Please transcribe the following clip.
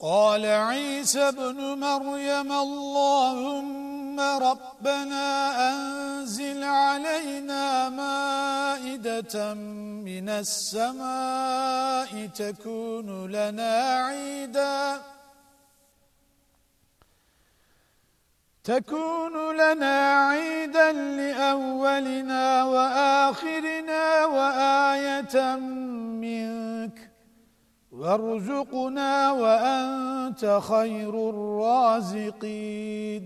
قال عيسى ابن مريم اللهم ربنا أنزل علينا مائدة من السماء تكون لنا عيداً تكون لنا عيدا لأولنا وآخرنا وآية منك وارزقنا وأنت خير الرازقين.